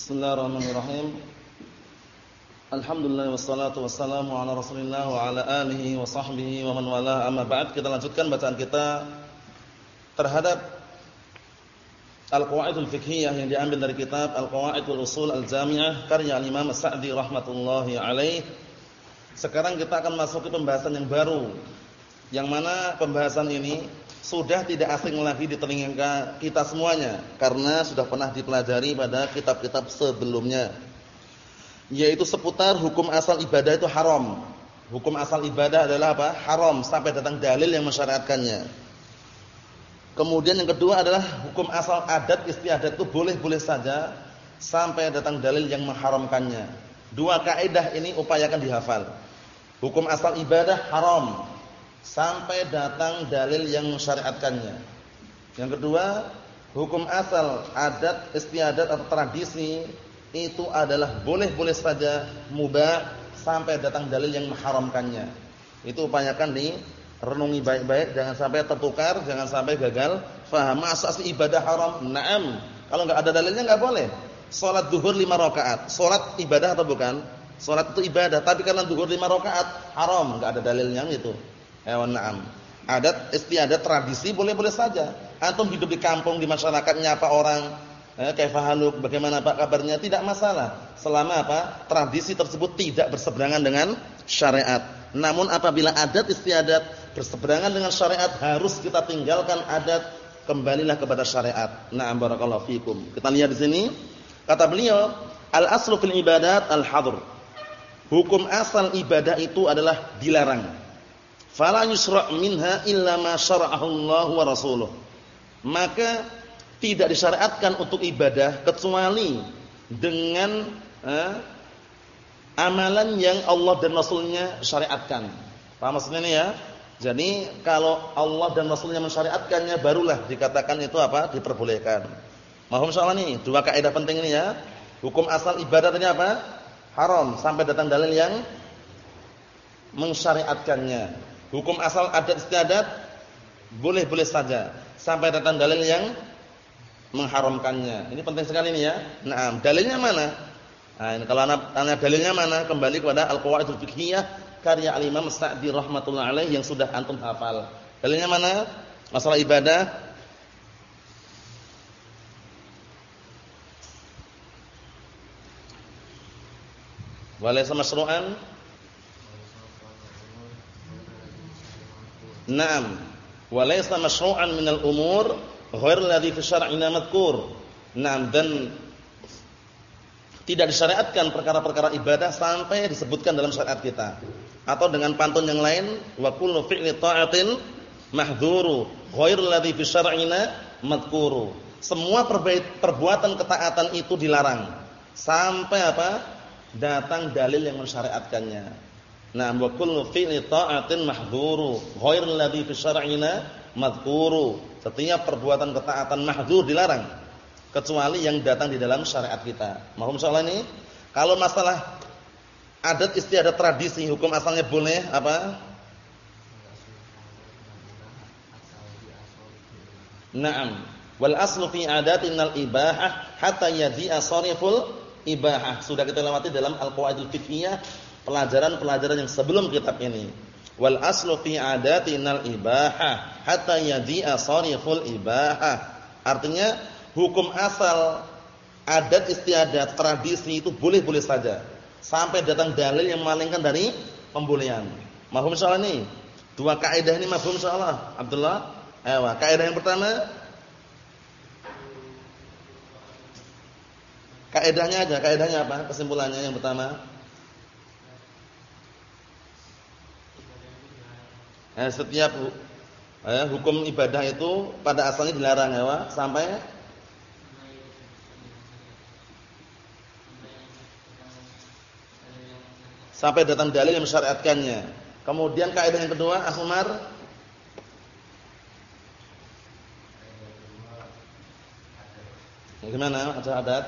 Bismillahirrahmanirrahim. Alhamdulillah wassalatu wassalamu ala Rasulillah wa ala alihi wa sahbihi wa man wala amma ba'd. Kita lanjutkan bacaan kita terhadap Al-Qawaidul Fiqhiyah yang diambil dari kitab Al-Qawaidul Usul Al-Jami'ah karya Imam Sa'di rahmatullahi alaih. Sekarang kita akan masuk ke pembahasan yang baru. Yang mana pembahasan ini sudah tidak asing lagi di telinga kita semuanya karena sudah pernah dipelajari pada kitab-kitab sebelumnya yaitu seputar hukum asal ibadah itu haram. Hukum asal ibadah adalah apa? Haram sampai datang dalil yang mensyariatkannya. Kemudian yang kedua adalah hukum asal adat istiadat itu boleh-boleh saja sampai datang dalil yang mengharamkannya. Dua kaidah ini upayakan dihafal. Hukum asal ibadah haram sampai datang dalil yang mensyariatkannya. Yang kedua, hukum asal adat istiadat atau tradisi itu adalah boleh-boleh saja mubah sampai datang dalil yang mengharamkannya. Itu upayakan di renungi baik-baik jangan sampai tertukar, jangan sampai gagal faham. Masa ibadah haram? Naam. Kalau enggak ada dalilnya enggak boleh. Salat zuhur 5 rakaat. Salat ibadah atau bukan? Salat itu ibadah, tapi karena zuhur 5 rakaat haram, enggak ada dalilnya itu. Ewan na'am. Adat istiadat tradisi boleh-boleh saja. Antum hidup di kampung di masyarakat nyapa orang eh, kaifahaluk, bagaimana Pak kabarnya tidak masalah selama apa? tradisi tersebut tidak berseberangan dengan syariat. Namun apabila adat istiadat berseberangan dengan syariat harus kita tinggalkan adat kembalilah kepada syariat. Na'am barakallahu fikum. Kita lihat di sini kata beliau al-aslu fil ibadat al-hadr. Hukum asal ibadah itu adalah dilarang. Fala yusra' minha illa ma syara'ahu Allah wa rasuluh. Maka tidak disyariatkan untuk ibadah kecuali dengan eh, amalan yang Allah dan Rasulnya syariatkan. Paham maksudnya ini ya? Jadi kalau Allah dan Rasulnya mensyariatkannya barulah dikatakan itu apa? Diperbolehkan. Mohon soal ini dua kaidah penting ini ya. Hukum asal ibadah ini apa? Haram sampai datang dalil yang mensyariatkannya. Hukum asal adat istiadat boleh-boleh saja sampai datang dalil yang mengharamkannya. Ini penting sekali ini ya. Nah, dalilnya mana? Nah, ini kalau anak tanya dalilnya mana? Kembali kepada Al-Qawaidul Fiqhiyah karya Al-Imam Sa'di rahimatullah alaih yang sudah antum hafal. Dalilnya mana? Masalah ibadah. Walaysa masru'an? Naam. Walaysa masru'an minal umur ghair ladzi fi syar'ina madhkur. Nah, dan tidak disyariatkan perkara-perkara ibadah sampai disebutkan dalam syariat kita. Atau dengan pantun yang lain, wa kullu fi'li ta'atin mahdhuru ghair ladzi fi syar'ina madhkuru. Semua perbuatan ketaatan itu dilarang sampai apa? Datang dalil yang mensyariatkannya. Nah, wa kullu fi'li ta'atin mahdhuru ghair ladzi fi syar'ina madhkuru. Setiap perbuatan ketaatan mahdzur dilarang kecuali yang datang di dalam syariat kita. Mohon soal ini, kalau masalah adat istiadat tradisi hukum asalnya boleh apa? Naam. Wal aslu fi adatinal ibahah hatta yadhi'a sariful ibahah. Sudah kita lewati dalam Al-Qawaidul Fiqhiyah pelajaran-pelajaran yang sebelum kitab ini. Wal aslu fi adatinal ibahah hatta yadi'a sariful ibahah. Artinya hukum asal adat istiadat tradisi itu boleh-boleh saja sampai datang dalil yang memalingkan dari pembolehan. Mahum insyaallah ini. Dua kaidah ini mahum insyaallah. Abdullah. Ayo, kaidah yang pertama Kaidahnya aja, kaidahnya apa? Kesimpulannya yang pertama. Eh, setiap eh, hukum ibadah itu pada asalnya dilarang ya, Pak, sampai sampai datang dalil yang mensyariatkannya. Kemudian kaidah yang kedua, Ahmar Gimana? Ada adat?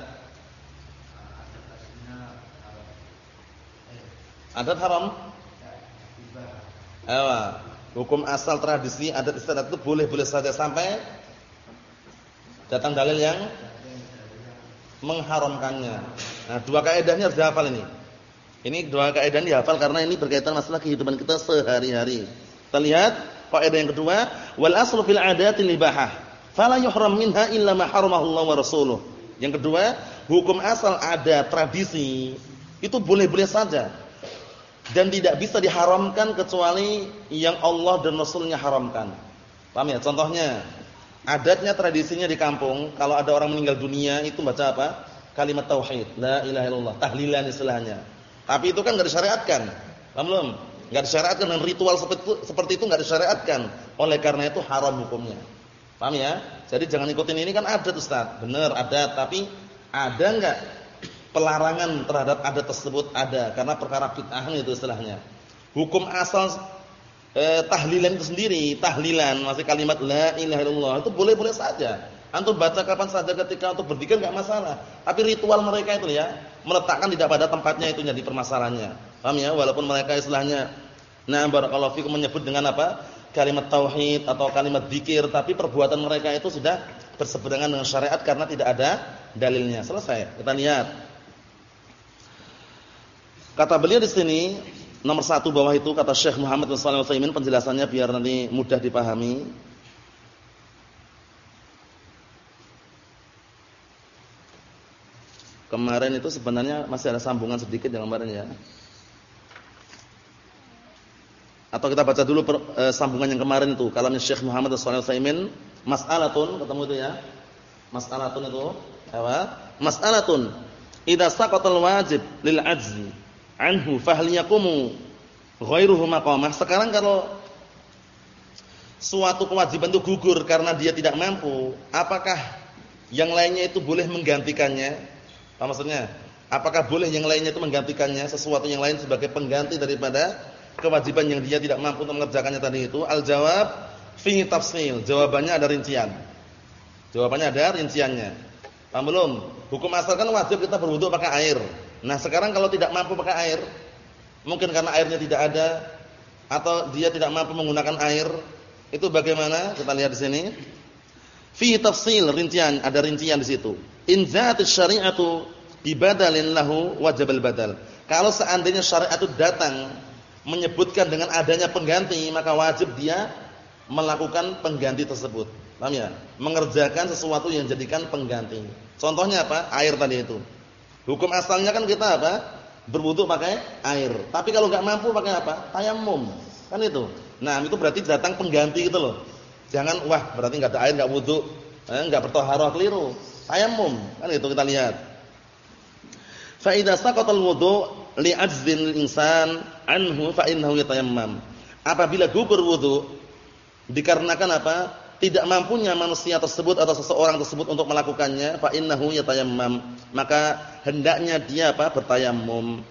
Adat haram? Ewa. Hukum asal tradisi adat istiadat itu boleh-boleh saja sampai datang dalil yang mengharamkannya. Nah, dua kaidahnya harus dihafal ini. Ini dua kaidah dihafal karena ini berkaitan masalah kehidupan kita sehari-hari. Kita lihat kaidah yang kedua, wal aslu fil adatil ibahah. Fala yuhram minha illa ma haramahu wa rasuluh. Yang kedua, hukum asal ada tradisi itu boleh-boleh saja dan tidak bisa diharamkan kecuali yang Allah dan Rasulnya haramkan. Paham ya? Contohnya, adatnya tradisinya di kampung kalau ada orang meninggal dunia itu baca apa? Kalimat tauhid, la ilaha illallah, tahlilan istilahnya. Tapi itu kan enggak disyariatkan. Paham belum? Enggak disyariatkan dan ritual seperti itu seperti itu enggak disyariatkan. Oleh karena itu haram hukumnya. Paham ya? Jadi jangan ikutin ini kan adat Ustaz. Benar adat, tapi ada enggak pelarangan terhadap adat tersebut? Ada, karena perkara bid'ah itu istilahnya. Hukum asal eh, tahlilan itu sendiri, tahlilan masih kalimat la ilaha illallah itu boleh-boleh saja. Antum baca kapan saja ketika untuk berzikir enggak masalah. Tapi ritual mereka itu ya, meletakkan tidak pada tempatnya itu jadi permasalahannya. Paham ya? Walaupun mereka istilahnya nah barakallahu fikum menyebut dengan apa? kalimat tauhid atau kalimat zikir, tapi perbuatan mereka itu sudah berseberangan dengan syariat karena tidak ada dalilnya. Selesai. Kita lihat. Kata beliau di sini nomor satu bawah itu kata Syekh Muhammad bin Shalih Al penjelasannya biar nanti mudah dipahami. Kemarin itu sebenarnya masih ada sambungan sedikit yang kemarin ya. Atau kita baca dulu per, e, sambungan yang kemarin itu. Kalamnya Syekh Muhammad Shalih Al-Utsaimin, mas'alatun, ketemu itu ya. Mas'alatun itu apa? Mas'alatun. Idza saqatal wajib lil ajzi anhu fahal yaqumu ghairuhu maqamah. Sekarang kalau suatu kewajiban itu gugur karena dia tidak mampu, apakah yang lainnya itu boleh menggantikannya? Apa maksudnya? Apakah boleh yang lainnya itu menggantikannya sesuatu yang lain sebagai pengganti daripada kewajiban yang dia tidak mampu untuk mengerjakannya tadi itu? Al-jawab fi tafsil. Jawabannya ada rincian. Jawabannya ada rinciannya. Paham belum? Hukum asal kan wajib kita berwudu pakai air. Nah, sekarang kalau tidak mampu pakai air, mungkin karena airnya tidak ada atau dia tidak mampu menggunakan air, itu bagaimana? Kita lihat di sini. Fi tafsil rincian, ada rincian di situ. In za'atis syari'atu bibadalin lahu wajib al-badal. Kalau seandainya syariat itu datang menyebutkan dengan adanya pengganti, maka wajib dia melakukan pengganti tersebut. Paham ya? Mengerjakan sesuatu yang jadikan pengganti. Contohnya apa? Air tadi itu. Hukum asalnya kan kita apa? Berwudu pakai air. Tapi kalau enggak mampu pakai apa? Tayamum. Kan itu. Nah, itu berarti datang pengganti gitu loh. Jangan wah, berarti enggak ada air enggak wudu, eh, enggak bertaharah keliru. Tayamum, kan itu kita lihat. Fa idza saqatal wudu li ajzin insan anhu fa innahu. Apabila gugur wudu dikarenakan apa? Tidak mampunya manusia tersebut atau seseorang tersebut untuk melakukannya, fa innahu yatayammam. Maka hendaknya dia apa? bertayammum.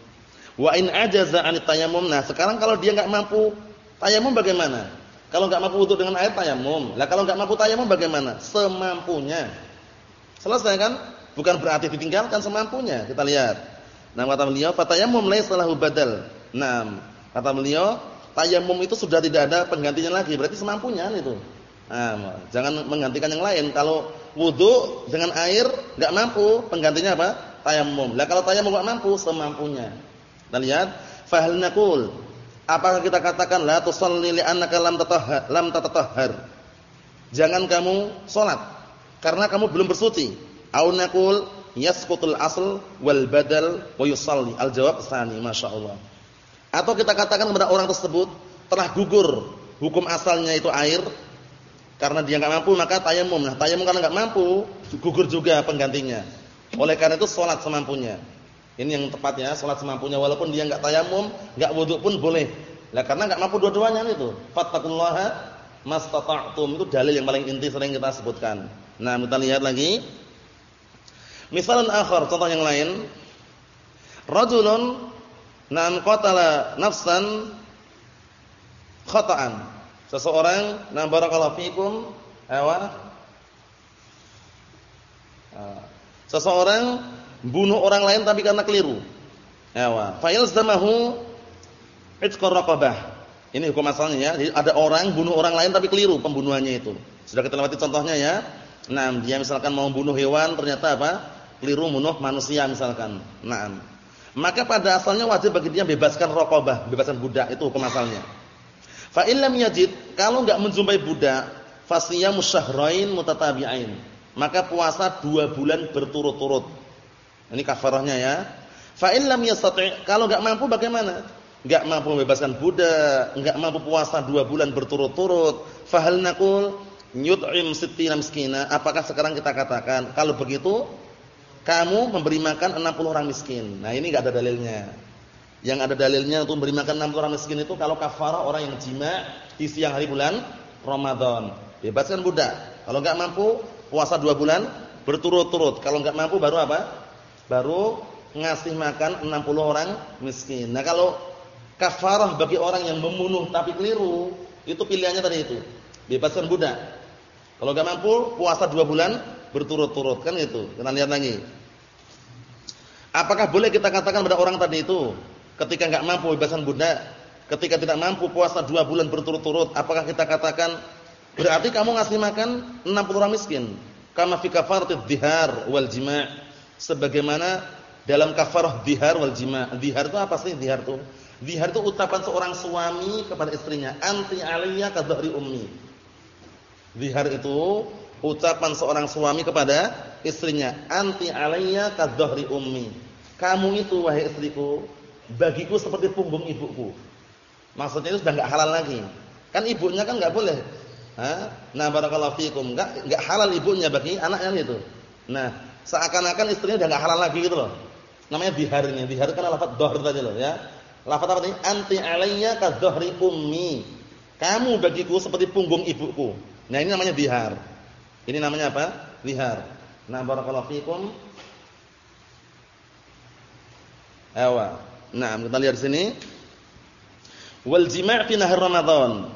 Wa in ajaza an tayammum. Nah, sekarang kalau dia enggak mampu tayamum bagaimana? Kalau enggak mampu wudu dengan air tayamum. Lah kalau enggak mampu tayamum bagaimana? Semampunya. Selesai kan? Bukan berarti ditinggalkan semampunya. Kita lihat. Nah, kata beliau, "Fatayamum laisa lahu badal." Nah, kata beliau, tayamum itu sudah tidak ada penggantinya lagi, berarti semampunya itu. Nah, jangan menggantikan yang lain. Kalau wudu dengan air enggak mampu, penggantinya apa? Tayamum. Lah kalau tayamum enggak mampu, semampunya. Kita lihat, fahal naqul Apakah kita katakan la tusalli li annaka lam tatahhar, lam tatatahhar. Jangan kamu salat karena kamu belum bersuci. Au naqul yasqutul asl wal badal wa yusalli. Al jawab tsani, masyaallah. Atau kita katakan kepada orang tersebut telah gugur hukum asalnya itu air karena dia enggak mampu maka tayamum. Nah, tayamum karena enggak mampu, gugur juga penggantinya. Oleh karena itu salat semampunya. Ini yang tepat ya, salat semampunya walaupun dia enggak tayamum, enggak wudu pun boleh. Lah karena enggak mampu dua-duanya itu. Fattaqullaha mastata'tum itu dalil yang paling inti sering kita sebutkan. Nah, kita lihat lagi. Misalan akhar, contoh yang lain. Rajulun nan qatala nafsan khata'an. Seseorang, na barakallahu fikum. Ah. Seseorang bunuh orang lain tapi karena keliru. Awa. Fa yalzamahu itqar raqabah. Ini hukum asalnya ya. Jadi ada orang bunuh orang lain tapi keliru pembunuhannya itu. Sudah kita lewati contohnya ya. Nah, dia misalkan mau bunuh hewan ternyata apa? keliru bunuh manusia misalkan. Naam. Maka pada asalnya wajib bagi dia bebaskan raqabah, bebaskan budak itu hukum asalnya. Fa illam yajid, kalau enggak menjumpai budak, fasiyamu syahrain mutatabi'ain. Maka puasa dua bulan berturut-turut. Ini kafarahnya ya. Fa illam yastati', kalau enggak mampu bagaimana? Enggak mampu membebaskan budak, enggak mampu puasa dua bulan berturut-turut, fahal naqul yut'im sittina miskina. Apakah sekarang kita katakan kalau begitu kamu memberi makan 60 orang miskin. Nah, ini enggak ada dalilnya. Yang ada dalilnya untuk memberi makan 60 orang miskin itu kalau kafarah orang yang jima di siang hari bulan Ramadan. Bebaskan budak. Kalau enggak mampu puasa 2 bulan berturut-turut. Kalau enggak mampu baru apa? Baru ngasih makan 60 orang miskin. Nah, kalau kafarah bagi orang yang membunuh tapi keliru, itu pilihannya tadi itu. Bebaskan budak. Kalau enggak mampu puasa 2 bulan berturut-turut kan itu. Kita lihat lagi. Apakah boleh kita katakan pada orang tadi itu ketika enggak mampu bebaskan budak, ketika tidak mampu puasa dua bulan berturut-turut, apakah kita katakan berarti kamu ngasih makan 60 orang miskin? Kama fi kafaratid dhihar wal jima' sebagaimana dalam kafarah dhihar wal jima'. Dhihar itu apa sih dhihar itu? Dhihar itu ucapan seorang suami kepada istrinya, anti aliyya ka ummi. Dhihar itu ucapan seorang suami kepada istrinya, "Anti alayya kadhri ummi." Kamu itu wahai istriku, bagiku seperti punggung ibuku. Maksudnya itu sudah enggak halal lagi. Kan ibunya kan enggak boleh. Nah, barakallahu fikum, enggak enggak halal ibunya bagi anaknya itu. Nah, seakan-akan istrinya sudah enggak halal lagi gitu loh. Namanya biharnya. Bihar kan lafaz dhahr tadi loh ya. Lafaz apa tadi? Anti alayya kadhri ummi. Kamu bagiku seperti punggung ibuku. Nah, ini namanya bihar. Ini namanya apa? Lihar. Nah, barakallahu fikum. Awa. Nah, kita lihat sini. Wal jima' fi nahar Ramadan.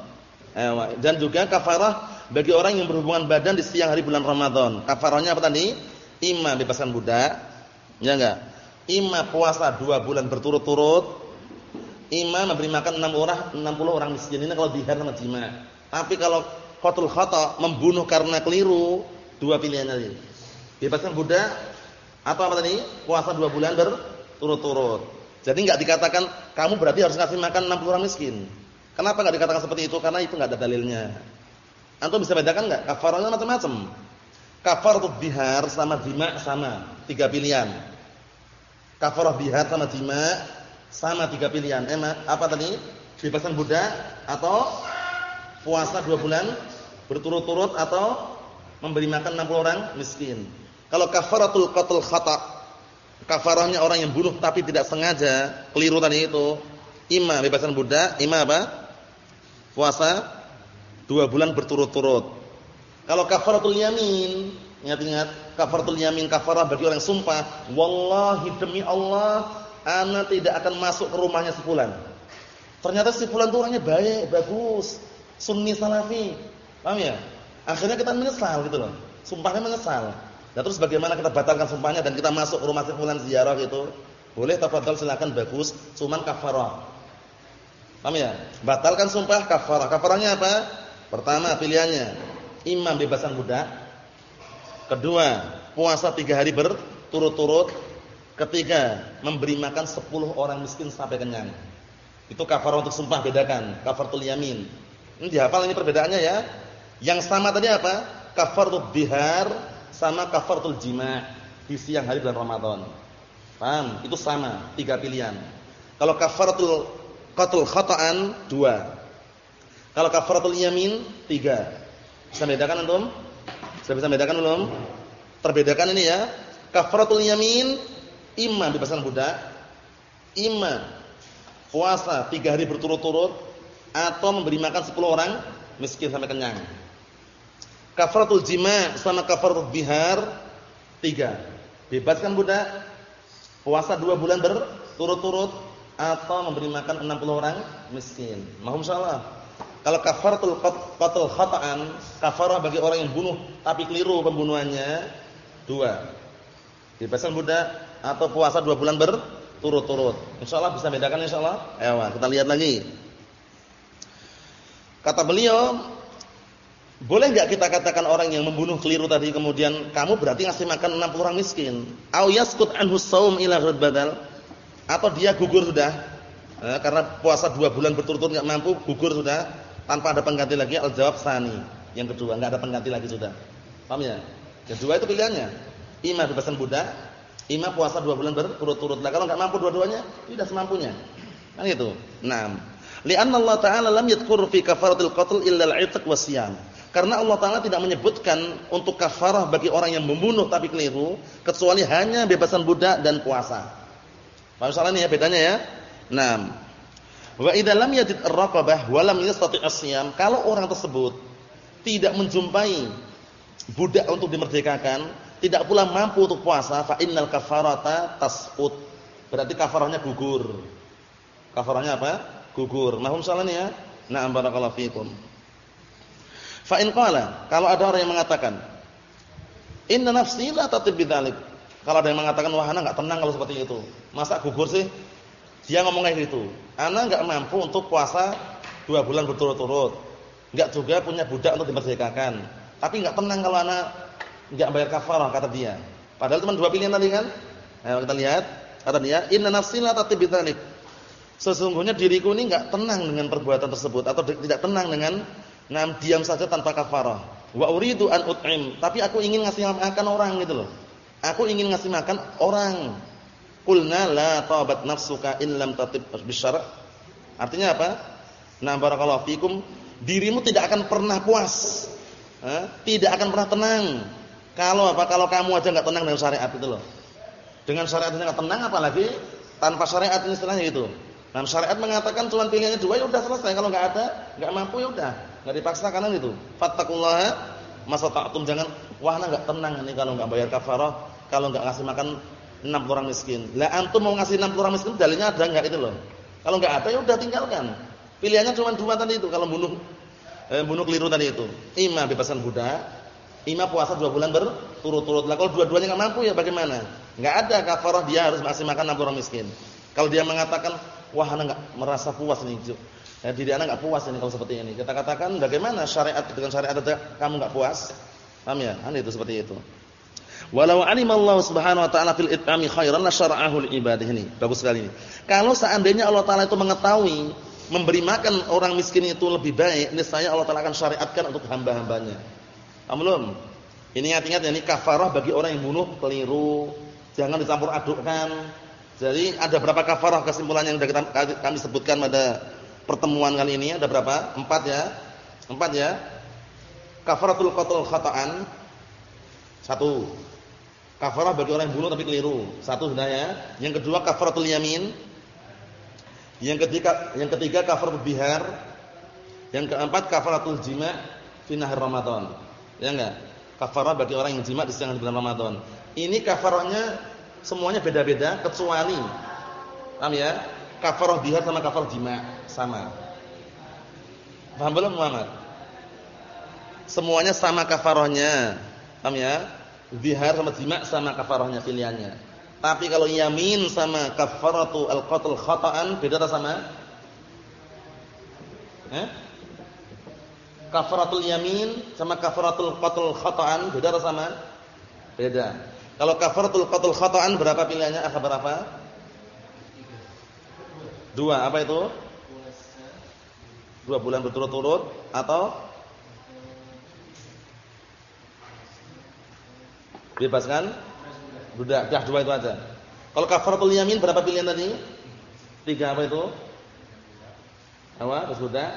Dan juga kafarah bagi orang yang berhubungan badan di siang hari bulan Ramadan. Kafarahnya apa tadi? Ima bebaskan budak. Ya enggak? Ima puasa dua bulan berturut-turut. Ima memberi makan 6 orang 60 orang miskin. Ini kalau dihar sama jima'. Tapi kalau qatul khata, membunuh karena keliru, dua pilihan tadi. Bebaskan budak atau apa tadi? Puasa dua bulan berturut-turut. Jadi enggak dikatakan kamu berarti harus ngasih makan 60 orang miskin. Kenapa enggak dikatakan seperti itu? Karena itu enggak ada dalilnya. Antum bisa bedakan enggak? Kafarahnya macam-macam. Kafaratul bihar sama jima sama, tiga pilihan. Kafarah bihar sama jima sama tiga pilihan. Emang apa tadi? Bebaskan budak atau puasa dua bulan berturut-turut atau memberi makan 60 orang miskin. Kalau kafaratul qatl khata, kafarahnya orang yang bunuh tapi tidak sengaja, keliru tadi itu, ima bebaskan budak, ima apa? Puasa dua bulan berturut-turut. Kalau kafaratul yamin, ingat-ingat, kafaratul yamin kafarah bagi orang yang sumpah, wallahi demi Allah, ana tidak akan masuk ke rumahnya sebulan. Ternyata si fulan itu orangnya baik, bagus sunni salafi. Paham ya? Akhirnya kita menyesal gitu loh. Sumpahnya menyesal. Dan terus bagaimana kita batalkan sumpahnya dan kita masuk rumah si fulan ziarah gitu? Boleh tafadhol silakan bagus, cuman kafarah. Paham ya? Batalkan sumpah kafarah. Kafarahnya apa? Pertama pilihannya imam bebasan budak. Kedua, puasa tiga hari berturut-turut. Ketiga, memberi makan sepuluh orang miskin sampai kenyang. Itu kafarah untuk sumpah bedakan, kafaratul yamin. Ini dihafal ini perbedaannya ya. Yang sama tadi apa? Kafaratul bihar sama kafaratul jima' di siang hari bulan Ramadan. Paham? Itu sama, tiga pilihan. Kalau kafaratul qatl khata'an dua. Kalau kafaratul yamin tiga. Bisa bedakan antum? Sudah bisa bedakan belum? Terbedakan ini ya. Kafaratul yamin imma bebaskan budak, imma puasa tiga hari berturut-turut atau memberi makan 10 orang miskin sampai kenyang. Kafaratul jima' sama kafaratul bihar tiga. Bebaskan budak, puasa dua bulan berturut-turut atau memberi makan 60 orang miskin. Mohon insyaallah. Kalau kafaratul qatl khata'an, kafarah bagi orang yang bunuh tapi keliru pembunuhannya dua. Bebaskan budak atau puasa dua bulan berturut-turut. Insyaallah bisa bedakan insyaallah. Ayo kita lihat lagi. Kata beliau, Boleh enggak kita katakan orang yang membunuh keliru tadi kemudian kamu berarti ngasih makan 60 orang miskin? Au yaskut anhu shaum ila badal? Atau dia gugur sudah? Eh, karena puasa 2 bulan berturut-turut enggak mampu, gugur sudah tanpa ada pengganti lagi al-jawab sani. Yang kedua, enggak ada pengganti lagi sudah. Paham ya? Kedua itu pilihannya. Ima bebasan budak, ima puasa 2 bulan berturut-turut. Nah, kalau enggak mampu dua-duanya, tidak semampunya. Kan itu. Naam. Li'anna Allah Ta'ala lam yadhkur fi kafaratil qatl illa al-'itq. Karena Allah Ta'ala tidak menyebutkan untuk kafarah bagi orang yang membunuh tapi keliru, kecuali hanya bebasan budak dan puasa. Paham ini ya bedanya ya? Nah, wa idza lam yajid ar-raqabah wa lam yastati' as-siyam, kalau orang tersebut tidak menjumpai budak untuk dimerdekakan, tidak pula mampu untuk puasa, fa innal kafarata tasqut. Berarti kafarahnya gugur. Kafarahnya apa? Gugur. Mahum ini ya? Na'am barakallahu fikum. Fa in qala, kalau ada orang yang mengatakan, "Inna nafsi la tatib bidzalik." Kalau ada yang mengatakan, "Wah, ana enggak tenang kalau seperti itu." Masa gugur sih? Dia ngomong kayak gitu. Ana enggak mampu untuk puasa dua bulan berturut-turut. Enggak juga punya budak untuk dimerdekakan. Tapi enggak tenang kalau ana enggak bayar kafarah kata dia. Padahal cuma dua pilihan tadi kan? Ayo kita lihat. Kata dia, "Inna nafsi la tatib bidzalik." Sesungguhnya diriku ini enggak tenang dengan perbuatan tersebut atau tidak tenang dengan Nah, diam saja tanpa kafarah. Wa uridu an ut'im, tapi aku ingin ngasih makan orang gitu loh. Aku ingin ngasih makan orang. Qulna la taubat nafsuka in lam tatib bisyara'. Artinya apa? Nah, barakallahu fikum, dirimu tidak akan pernah puas. Eh? Tidak akan pernah tenang. Kalau apa? Kalau kamu aja enggak tenang dengan syariat itu loh. Dengan syariat itu enggak tenang apalagi tanpa syariat ini istilahnya gitu. Nah, syariat mengatakan cuma pilihannya dua ya udah selesai. Kalau enggak ada, enggak mampu ya udah. Enggak dipaksa kanan itu. Fattaqullaha masata'tum jangan wah enggak tenang ini kalau enggak bayar kafarah, kalau enggak ngasih makan 6 orang miskin. Lah antum mau ngasih 60 orang miskin dalilnya ada enggak itu loh. Kalau enggak ada ya udah tinggalkan. Pilihannya cuma dua tadi itu kalau bunuh eh, bunuh keliru tadi itu. Ima bebasan budak, ima puasa dua bulan berturut-turut. Lah kalau dua-duanya enggak mampu ya bagaimana? Enggak ada kafarah dia harus ngasih makan 6 orang miskin. Kalau dia mengatakan, "Wah, ana enggak merasa puas nih, Ya, diri anak enggak puas ini kalau seperti ini. Kita katakan bagaimana syariat dengan syariat ada kamu enggak puas? Paham ya? Kan itu seperti itu. Walau alimallahu subhanahu wa ta'ala fil it'ami khairan la syara'ahu li ibadihi ini. Bagus sekali ini. Kalau seandainya Allah taala itu mengetahui memberi makan orang miskin itu lebih baik, niscaya Allah taala akan syariatkan untuk hamba-hambanya. Paham belum? Ini ingat-ingat ya, ini kafarah bagi orang yang bunuh keliru. Jangan dicampur adukkan. Jadi ada berapa kafarah kesimpulan yang sudah kami sebutkan pada pertemuan kali ini ada berapa? Empat ya. Empat ya. Kafaratul qatl khata'an. Satu. Kafarah bagi orang yang bunuh tapi keliru. Satu sudah ya. Yang kedua kafaratul yamin. Yang ketiga yang ketiga kafaratul bihar. Yang keempat kafaratul jima' fi nahar Ramadan. Ya enggak? Kafarah bagi orang yang jima' di siang bulan Ramadan. Ini kafarahnya semuanya beda-beda kecuali paham ya? Kafarah bihar sama kafarah jima' sama. Paham belum Muhammad? Semuanya sama kafarohnya. Paham ya? Zihar sama jima' sama kafarohnya pilihannya. Tapi kalau yamin sama kafaratu al-qatl khata'an beda tak sama? Eh? Kafaratul yamin sama kafaratul qatl khata'an beda tak sama? Beda. Kalau kafaratul qatl khata'an berapa pilihannya? Apa berapa? Dua. Apa itu? Dua bulan berturut-turut atau bebaskan budak. Dah dua itu aja. Kalau kafaratul yamin berapa pilihan tadi? Tiga apa itu? Apa? Terus budak.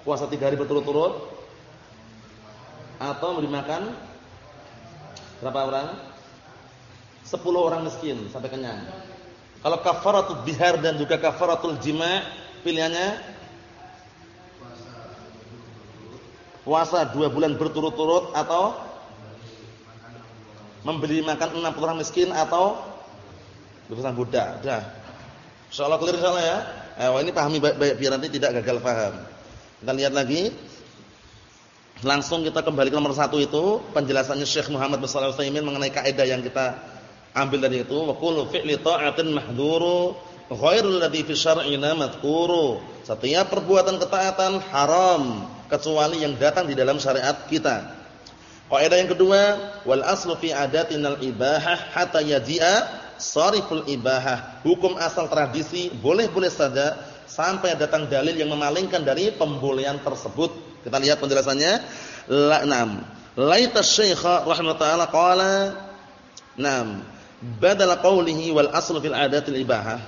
Puasa tiga hari berturut-turut atau memberi makan berapa orang? Sepuluh orang miskin sampai kenyang. Kalau kafaratul bihar dan juga kafaratul jima' pilihannya puasa dua bulan berturut-turut atau membeli makan 60 orang miskin atau bebasan budak. Dah. Insyaallah clear insyaallah ya. Eh, ini pahami baik-baik biar nanti tidak gagal paham. Kita lihat lagi. Langsung kita kembali ke nomor satu itu penjelasannya Syekh Muhammad bin Shalih mengenai kaidah yang kita ambil tadi itu wa kullu fi'li ta'atin mahdhuru ghairul ladzi fi syar'ina. Setiap perbuatan ketaatan haram kecuali yang datang di dalam syariat kita. Kaidah yang kedua, wal aslu fi adatinal ibahah hatta yaji'a sariful ibahah. Hukum asal tradisi boleh-boleh saja sampai datang dalil yang memalingkan dari pembolehan tersebut. Kita lihat penjelasannya. La, nam. Laita syekha rahimahullah qala nam badala qawlihi wal aslu fil adatil ibahah.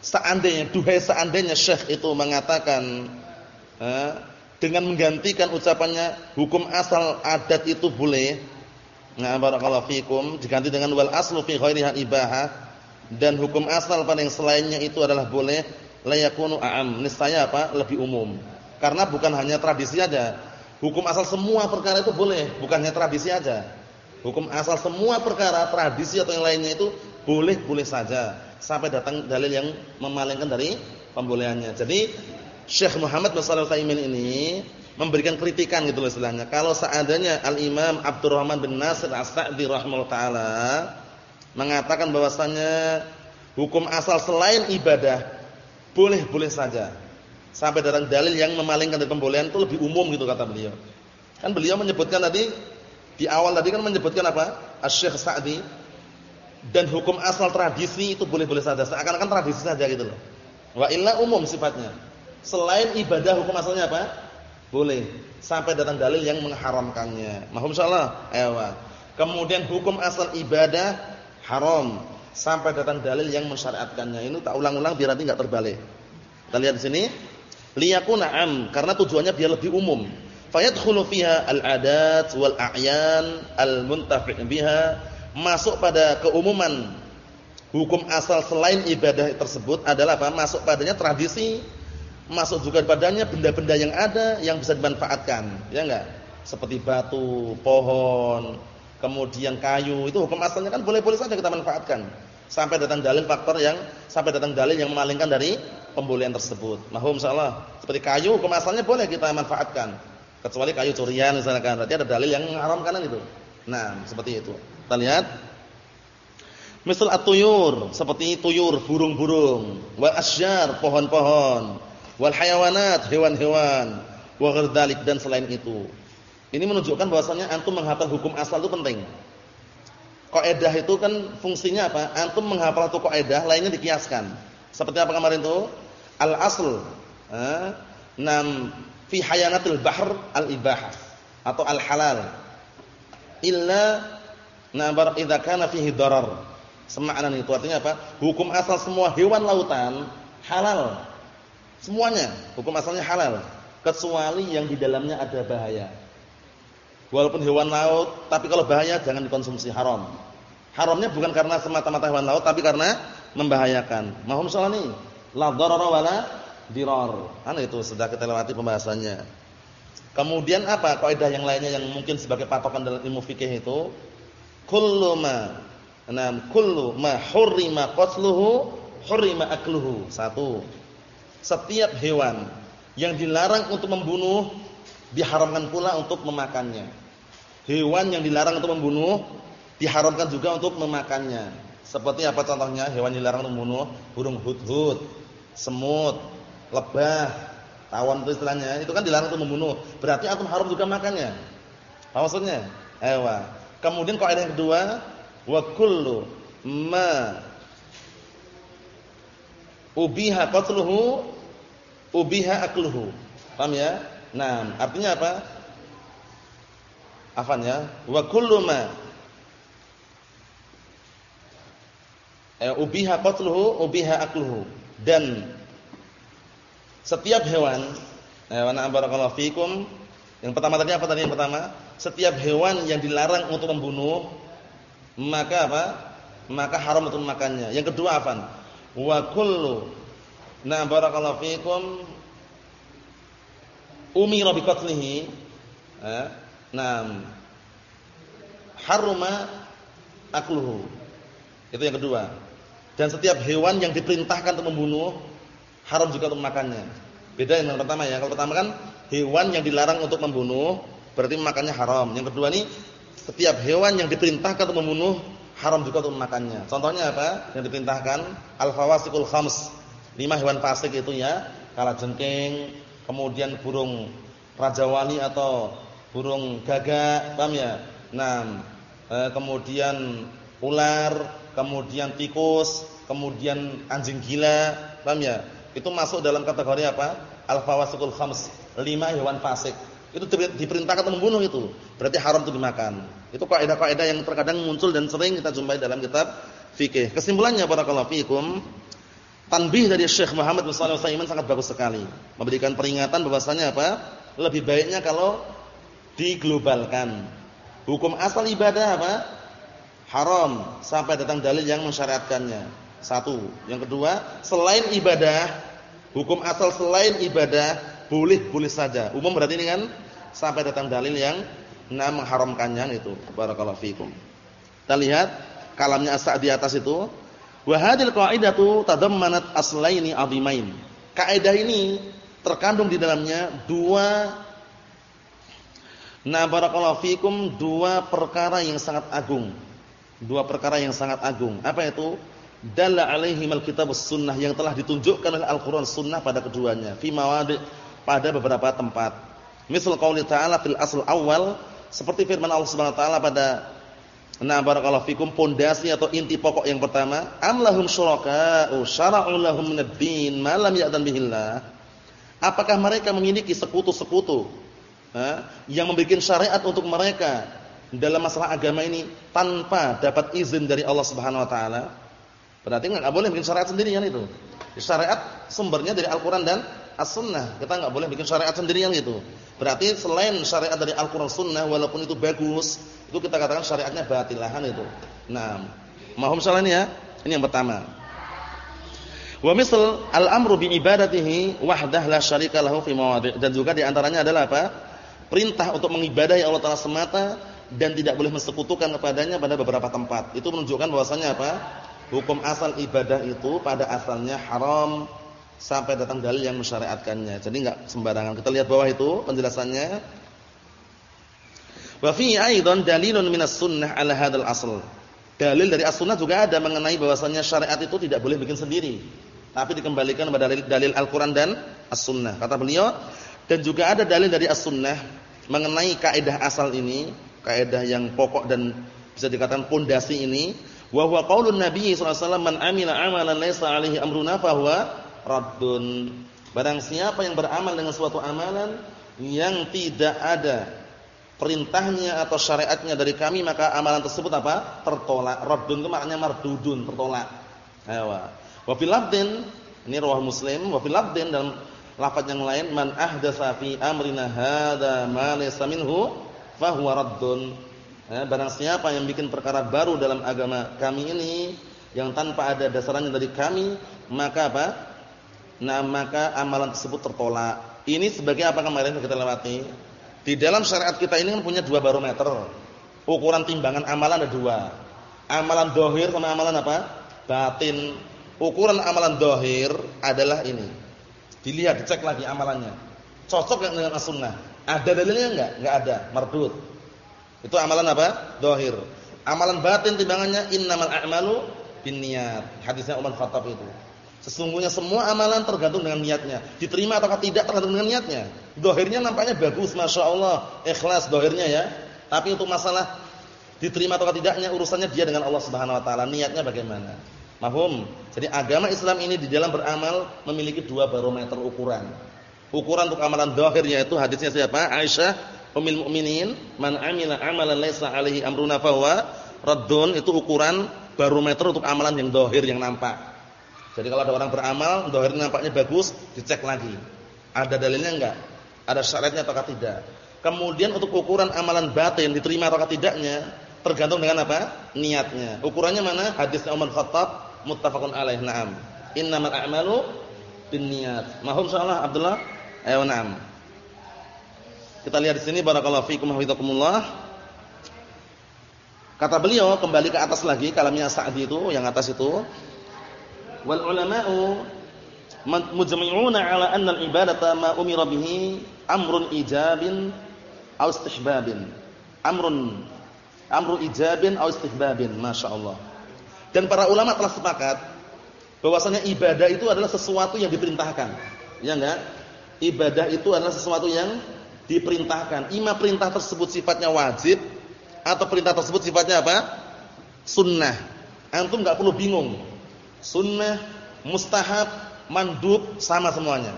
Seandainya duhai seandainya syekh itu mengatakan eh, dengan menggantikan ucapannya hukum asal adat itu boleh. Nah, barakallahu fikum diganti dengan wal aslu fi ghairiha ibaha dan hukum asal pada yang selainnya itu adalah boleh la yakunu a'am. Niscaya apa? Lebih umum. Karena bukan hanya tradisi aja. Hukum asal semua perkara itu boleh, bukan hanya tradisi aja. Hukum asal semua perkara tradisi atau yang lainnya itu boleh-boleh saja sampai datang dalil yang memalingkan dari pembolehannya. Jadi Syekh Muhammad bin Shalih Al-Utsaimin ini memberikan kritikan gitu loh istilahnya. Kalau seandainya Al-Imam Abdurrahman bin Nasir As-Sa'di rahimahullah taala mengatakan bahwasanya hukum asal selain ibadah boleh-boleh saja. Sampai datang dalil yang memalingkan dari pembolehan itu lebih umum gitu kata beliau. Kan beliau menyebutkan tadi di awal tadi kan menyebutkan apa? Asy-Syaikh Sa'di dan hukum asal tradisi itu boleh-boleh saja. Seakan-akan tradisi saja gitu loh. Wa illa umum sifatnya. Selain ibadah hukum asalnya apa? Boleh. Sampai datang dalil yang mengharamkannya. Mahum insyaallah. Ewa. Kemudian hukum asal ibadah haram sampai datang dalil yang mensyariatkannya. Ini tak ulang-ulang biar nanti enggak terbalik. Kita lihat di sini. Liyakuna am karena tujuannya biar lebih umum. Fayadkhulu fiha al-adat wal a'yan al-muntafi' biha masuk pada keumuman hukum asal selain ibadah tersebut adalah apa? Masuk padanya tradisi masuk juga padanya benda-benda yang ada yang bisa dimanfaatkan, ya enggak? Seperti batu, pohon, kemudian kayu, itu hukum asalnya kan boleh-boleh saja kita manfaatkan. Sampai datang dalil faktor yang sampai datang dalil yang memalingkan dari pembolehan tersebut. Mahum insyaallah. Seperti kayu hukum asalnya boleh kita manfaatkan. Kecuali kayu curian misalkan, berarti ada dalil yang mengharamkan itu. Nah, seperti itu. Kita lihat Misal at-tuyur, seperti tuyur, burung-burung, wal asyar, pohon-pohon, wal hayawanat hewan-hewan wa ghairdalik dan selain itu. Ini menunjukkan bahwasanya antum menghafal hukum asal itu penting. Kaidah itu kan fungsinya apa? Antum menghafal satu kaidah, lainnya dikiaskan. Seperti apa kemarin itu? Al asl, eh, nam fi hayanatil bahr al ibahah atau al halal. Illa nabar idza kana fihi darar. Semakna itu artinya apa? Hukum asal semua hewan lautan halal Semuanya hukum asalnya halal kecuali yang di dalamnya ada bahaya. Walaupun hewan laut, tapi kalau bahaya jangan dikonsumsi haram. Haramnya bukan karena semata-mata hewan laut, tapi karena membahayakan. Mahum nih, la darara wala dirar. Kan itu sudah kita lewati pembahasannya. Kemudian apa kaidah yang lainnya yang mungkin sebagai patokan dalam ilmu fikih itu? Kullu ma Naam kullu ma hurrima qatluhu hurrima akluhu. Satu setiap hewan yang dilarang untuk membunuh diharamkan pula untuk memakannya. Hewan yang dilarang untuk membunuh diharamkan juga untuk memakannya. Seperti apa contohnya? Hewan yang dilarang untuk membunuh burung hudhud, semut, lebah, tawon itu istilahnya. Itu kan dilarang untuk membunuh. Berarti antum haram juga makannya. Apa maksudnya? Ewa. Kemudian kaidah yang kedua, wa kullu ma ubiha qatluhu ubiha akluhu. Paham ya? Nah, artinya apa? Afan ya. Wa kullu ma eh, ubiha qatluhu ubiha akluhu. Dan setiap hewan, eh wa barakallahu fikum. Yang pertama tadi apa tadi yang pertama? Setiap hewan yang dilarang untuk membunuh maka apa? Maka haram untuk memakannya. Yang kedua apa? Wa kullu Nah, barakallahu fikum umira bi qatlihi. Eh, nah, akluhu. Itu yang kedua. Dan setiap hewan yang diperintahkan untuk membunuh haram juga untuk makannya. Beda yang pertama ya. Kalau pertama kan hewan yang dilarang untuk membunuh berarti makannya haram. Yang kedua nih setiap hewan yang diperintahkan untuk membunuh haram juga untuk makannya. Contohnya apa? Yang diperintahkan al-fawasikul khams lima hewan fasik itu ya, kala jengking, kemudian burung rajawali atau burung gagak, paham ya? Nah, eh, kemudian ular, kemudian tikus, kemudian anjing gila, paham ya? Itu masuk dalam kategori apa? Al-fawasikul khams, lima hewan fasik. Itu diperintahkan untuk membunuh itu. Berarti haram untuk dimakan. Itu kaidah-kaidah yang terkadang muncul dan sering kita jumpai dalam kitab fikih. Kesimpulannya barakallahu fikum, tanbih dari Syekh Muhammad bin Shalih Al-Utsaimin sangat bagus sekali. Memberikan peringatan bahwasanya apa? Lebih baiknya kalau diglobalkan. Hukum asal ibadah apa? Haram sampai datang dalil yang mensyariatkannya. Satu. Yang kedua, selain ibadah, hukum asal selain ibadah boleh-boleh saja. Umum berarti ini kan sampai datang dalil yang nah mengharamkannya itu. Barakallahu fikum. Kita lihat kalamnya as di atas itu. Wa hadhil qa'idatu tadammanat aslaini 'azimain. Kaidah ini terkandung di dalamnya dua Nah barakallahu fikum dua perkara yang sangat agung. Dua perkara yang sangat agung. Apa itu? dalla alaihim alkitab sunnah yang telah ditunjukkan oleh Al-Qur'an sunnah pada keduanya fi mawadi' pada beberapa tempat. Misal qauli ta'ala fil asl awal seperti firman Allah Subhanahu wa taala pada Nah barakallahu fikum pondasi atau inti pokok yang pertama, am lahum syuraka'u syara'u lahum din ma lam ya'dan bihillah. Apakah mereka memiliki sekutu-sekutu yang membuat syariat untuk mereka dalam masalah agama ini tanpa dapat izin dari Allah Subhanahu wa taala? Berarti enggak boleh bikin syariat sendirian itu. Syariat sumbernya dari Al-Qur'an dan As-Sunnah. Kita enggak boleh bikin syariat sendirian itu. Berarti selain syariat dari Al-Qur'an Sunnah walaupun itu bagus, itu kita katakan syariatnya batilahan itu. Nah, mahum salah ini ya. Ini yang pertama. Wa misal al-amru bi ibadatihi wahdah la syarika lahu fi mawadhi' dan juga di antaranya adalah apa? Perintah untuk mengibadahi Allah Taala semata dan tidak boleh mensekutukan kepadanya pada beberapa tempat. Itu menunjukkan bahwasanya apa? Hukum asal ibadah itu pada asalnya haram sampai datang dalil yang mensyariatkannya. Jadi enggak sembarangan. Kita lihat bawah itu penjelasannya. Wa fi aidan dalilun minas sunnah ala hadzal asl. Dalil dari as-sunnah juga ada mengenai bahwasannya syariat itu tidak boleh bikin sendiri, tapi dikembalikan kepada dalil, dalil Al-Qur'an dan as-sunnah. Kata beliau, dan juga ada dalil dari as-sunnah mengenai kaidah asal ini, kaidah yang pokok dan bisa dikatakan pondasi ini Wa huwa qaulun Nabi sallallahu alaihi wasallam man amila amalan laisa alaihi amruna fahuwa raddun. Barang siapa yang beramal dengan suatu amalan yang tidak ada perintahnya atau syariatnya dari kami maka amalan tersebut apa? tertolak. Raddun itu maknanya mardudun, tertolak. Ayo. Wa fil ini riwayat Muslim, wa fil dalam lafaz yang lain man ahdatsa fi amrina hadza ma laysa minhu fahuwa raddun. Eh, barang siapa yang bikin perkara baru dalam agama kami ini yang tanpa ada dasarnya dari kami, maka apa? Nah, maka amalan tersebut tertolak. Ini sebagai apa kemarin kita lewati? Di dalam syariat kita ini kan punya dua barometer. Ukuran timbangan amalan ada dua. Amalan dohir sama amalan apa? Batin. Ukuran amalan dohir adalah ini. Dilihat, dicek lagi amalannya. Cocok dengan as-sunnah? Ada dalilnya enggak? Enggak ada. Mardud. Itu amalan apa? Dohir. Amalan batin timbangannya innamal a'malu binniyat. Hadisnya Umar Khattab itu. Sesungguhnya semua amalan tergantung dengan niatnya. Diterima atau tidak tergantung dengan niatnya. Dohirnya nampaknya bagus, masya Allah, ikhlas dohirnya ya. Tapi untuk masalah diterima atau tidaknya urusannya dia dengan Allah Subhanahu Wa Taala. Niatnya bagaimana? Mahum. Jadi agama Islam ini di dalam beramal memiliki dua barometer ukuran. Ukuran untuk amalan dohir yaitu hadisnya siapa? Aisyah Ummul mukminin, man amila amalan laisa alaihi amruna fahuwa raddun itu ukuran barometer untuk amalan yang dohir yang nampak. Jadi kalau ada orang beramal, dohir nampaknya bagus, dicek lagi. Ada dalilnya enggak? Ada syaratnya atau tidak? Kemudian untuk ukuran amalan batin diterima atau tidaknya tergantung dengan apa? Niatnya. Ukurannya mana? Hadisnya Umar Khattab muttafaqun alaih. Naam. Innamal a'malu binniyat. Mahum insyaallah Abdullah? Ayo na'am. Kita lihat di sini barakallahu fiikum hafizakumullah. Kata beliau kembali ke atas lagi kalamnya Sa'di itu yang atas itu. Wal ulama'u mujmi'una 'ala anna al-ibadata ma umira bihi amrun ijabin aw istihbabin. Amrun amru ijabin aw istihbabin, masyaallah. Dan para ulama telah sepakat bahwasanya ibadah itu adalah sesuatu yang diperintahkan. Ya enggak? Ibadah itu adalah sesuatu yang diperintahkan. Ima perintah tersebut sifatnya wajib atau perintah tersebut sifatnya apa? Sunnah. Antum nggak perlu bingung. Sunnah, mustahab, mandub sama semuanya.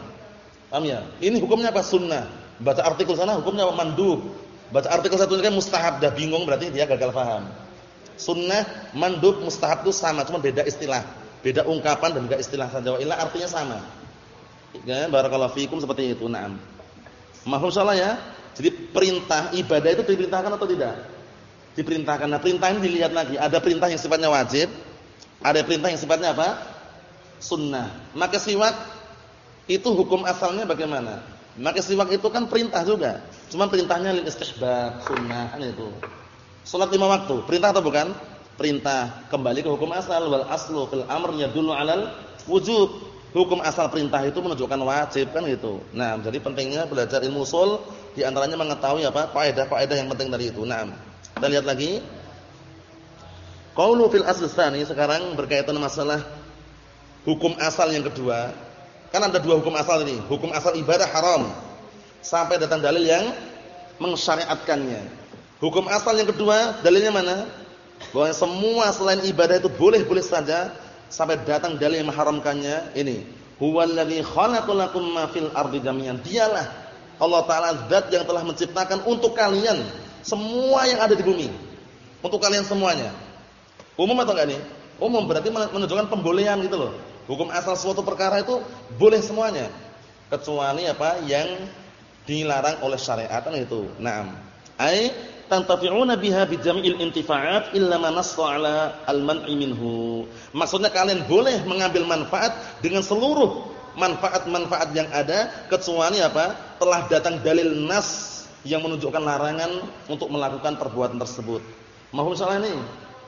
Paham ya? Ini hukumnya apa? Sunnah. Baca artikel sana hukumnya apa? Mandub. Baca artikel satunya kan mustahab, dah bingung berarti dia gagal paham. Sunnah, mandub, mustahab itu sama, cuma beda istilah, beda ungkapan dan juga istilah saja. Wa artinya sama. Ya, barakallahu fikum seperti itu. Naam. Mahfum salah ya? Jadi perintah ibadah itu diperintahkan atau tidak? Diperintahkan. Nah, perintah ini dilihat lagi. Ada perintah yang sifatnya wajib, ada perintah yang sifatnya apa? Sunnah. Maka siwak itu hukum asalnya bagaimana? Maka siwak itu kan perintah juga. Cuma perintahnya lil istihbab, sunnah kan itu. Salat lima waktu, perintah atau bukan? Perintah. Kembali ke hukum asal wal aslu fil amr yadullu 'alal wujub. Hukum asal perintah itu menunjukkan wajib kan gitu. Nah, jadi pentingnya belajar ilmu usul di antaranya mengetahui apa? kaidah-kaidah yang penting dari itu. Nah, kita lihat lagi. Qaulu fil asl sekarang berkaitan masalah hukum asal yang kedua. Kan ada dua hukum asal ini. Hukum asal ibadah haram sampai datang dalil yang mensyariatkannya. Hukum asal yang kedua, dalilnya mana? Bahwa semua selain ibadah itu boleh-boleh saja sampai datang dalil yang mengharamkannya ini huwallazi khalaqalakum ma fil ardi jami'an dialah Allah taala zat yang telah menciptakan untuk kalian semua yang ada di bumi untuk kalian semuanya umum atau enggak nih umum berarti menunjukkan pembolehan gitu loh hukum asal suatu perkara itu boleh semuanya kecuali apa yang dilarang oleh syariat kan itu na'am ai tantafi'una biha bi jami'il intifa'at illa ma nassa 'ala al-man'i minhu. Maksudnya kalian boleh mengambil manfaat dengan seluruh manfaat-manfaat yang ada kecuali apa? Telah datang dalil nas yang menunjukkan larangan untuk melakukan perbuatan tersebut. Mahum salah ini?